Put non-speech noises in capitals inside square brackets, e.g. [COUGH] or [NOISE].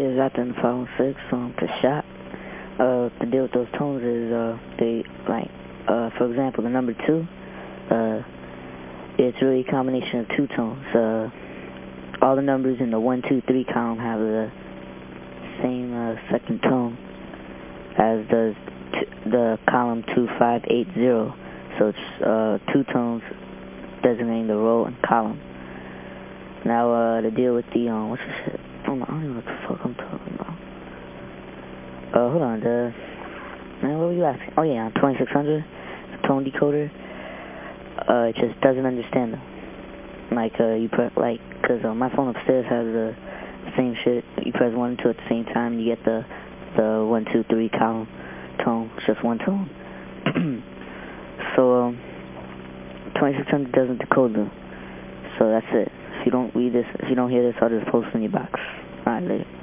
is the following six um, the shot. Uh, the deal with those tones is uh, they, like, uh, for example, the number two, uh, it's really a combination of two tones. Uh, all the numbers in the one, two, three column have the same uh, second tone as does the column 2580. So it's uh, two tones designating the row and column. Now, uh, to deal with the, um, what's this shit? I don't, I don't even know what the fuck I'm talking about. Uh, hold on, the, man, what were you asking? Oh, yeah, 2600, the tone decoder. Uh, it just doesn't understand them. Like, uh, you press, like, because uh, my phone upstairs has the same shit. You press one and two at the same time, you get the, the one, two, three column tone. It's just one tone. [CLEARS THROAT] so, um, 2600 doesn't decode them. So that's it. If you don't read this, if you don't hear this, I'll just post in your box. All right, later.